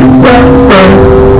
quang quang